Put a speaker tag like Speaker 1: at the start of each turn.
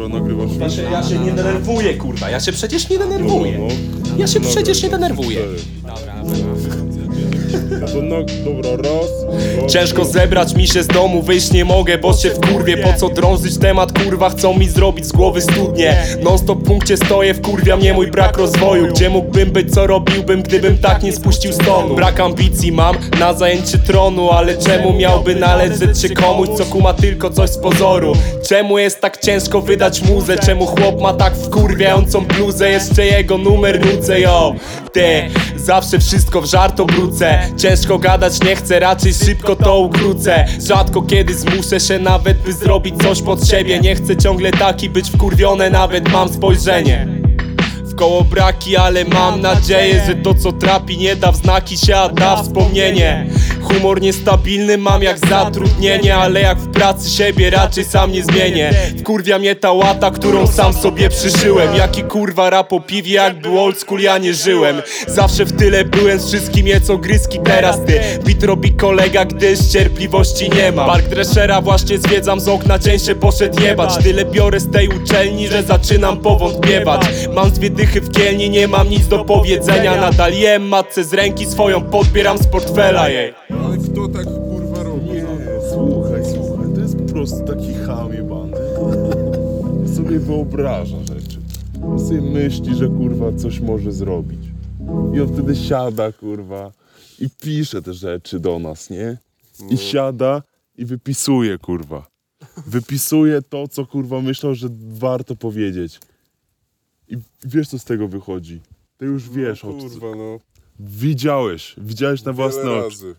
Speaker 1: Dobra, nagrywasz
Speaker 2: Ja się, ja się nie denerwuję, kurwa, ja się przecież nie denerwuję.
Speaker 1: No, no.
Speaker 2: Ja się
Speaker 1: Dobra,
Speaker 2: przecież nie denerwuję.
Speaker 1: cztery. No to na, dobra, raz, dwa,
Speaker 2: Ciężko zebrać mi się z domu, wyjść nie mogę, bo się w kurwie Po co drążyć temat, kurwa, chcą mi zrobić z głowy studnie. Non stop w punkcie stoję, wkurwia mnie mój brak rozwoju. Gdzie mógłbym być, co robiłbym, gdybym tak nie spuścił stonu? Brak ambicji mam na zajęcie tronu, ale czemu miałby należeć się komuś, co kuma tylko coś z pozoru? Czemu jest tak ciężko wydać muzę, czemu chłop ma tak wkurwiającą bluzę? Jeszcze jego numer nucę, yo. Ty, zawsze wszystko w żart obrócę. Ciężko gadać nie chcę, raczej szybko to ukrócę. Rzadko kiedy zmuszę się nawet by zrobić coś pod siebie. Nie chcę ciągle taki być wkurwiony, nawet mam spojrzenie. Koło braki, ale mam nadzieję, że to co trapi nie da w znaki się, a da wspomnienie Humor niestabilny mam jak zatrudnienie, ale jak w pracy siebie raczej sam nie zmienię. Wkurwia mnie ta łata, którą sam sobie przyszyłem. Jaki kurwa rap o piwie, jak był old school ja nie żyłem. Zawsze w tyle byłem z wszystkim je co gryzki teraz ty. Bit robi kolega, gdyż cierpliwości nie ma. Park Dreszera właśnie zwiedzam z okna, dzień się poszedł jebać. Tyle biorę z tej uczelni, że zaczynam powątpiewać. Mam dwie dychy w kielni, nie mam nic do powiedzenia. Nadal jem matce z ręki swoją, podbieram z portfela jej
Speaker 1: Ale kto tak kurwa robi? Nie, słuchaj, słuchaj, to jest po prostu taki ham jebany. sobie wyobraża rzeczy. On sobie myśli, że kurwa coś może zrobić. I on wtedy siada, kurwa, i pisze te rzeczy do nas, nie? I siada i wypisuje, kurwa. Wypisuje to, co kurwa myślał, że warto powiedzieć. I wiesz, co z tego wychodzi. Ty już wiesz, o co.
Speaker 3: Kurwa, no.
Speaker 1: Widziałeś, widziałeś na własne
Speaker 3: Wiele
Speaker 1: oczy.
Speaker 3: razy.